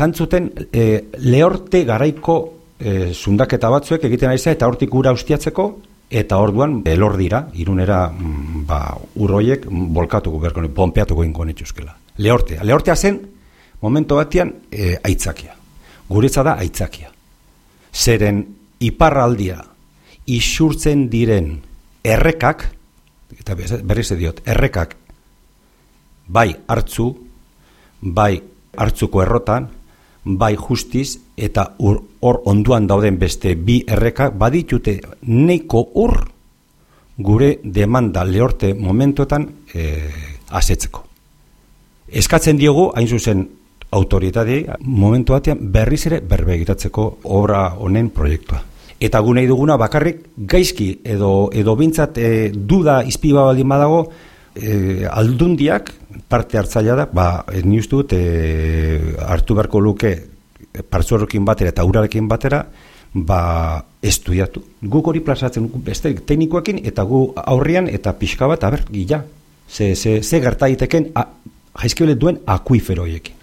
esan zuten e, lehorte garaiko e, zundaketa batzuek egiten ari eta hortik ura ustiatzeko, eta orduan elor dira, irunera mm, ba, urroiek bolkatuko berko, pompeatuko ingo netxuzkela. Lehortea. Lehortea zen, momento batian, e, aitzakia. Guretza da aitzakia. Zeren iparraldia isurtzen diren errekak, eta berriz diot, errekak bai hartzu, bai hartzuko errotan, bai justiz, eta hor onduan dauden beste bi errekak baditute neiko ur gure demanda lehorte momentuetan e, asetzeko. Eskatzen diogu, hain zuzen, autoritadei momentu batean berriz ere berbegitatzeko obra honen proiektua. Eta gunei duguna bakarrik gaizki edo edo bintzat e, duda izpiba baldin badago e, aldundiak parte hartzailea da, ba, ni uste dut e, hartu beharko luke partzuerrekin batera eta urarekin batera, ba, estudiatu. Guk hori plazatzen beste teknikoekin eta gu aurrian eta pixka bat, aber, gila, ze, ze, ze gerta diteken jaizkibele duen akuiferoiekin.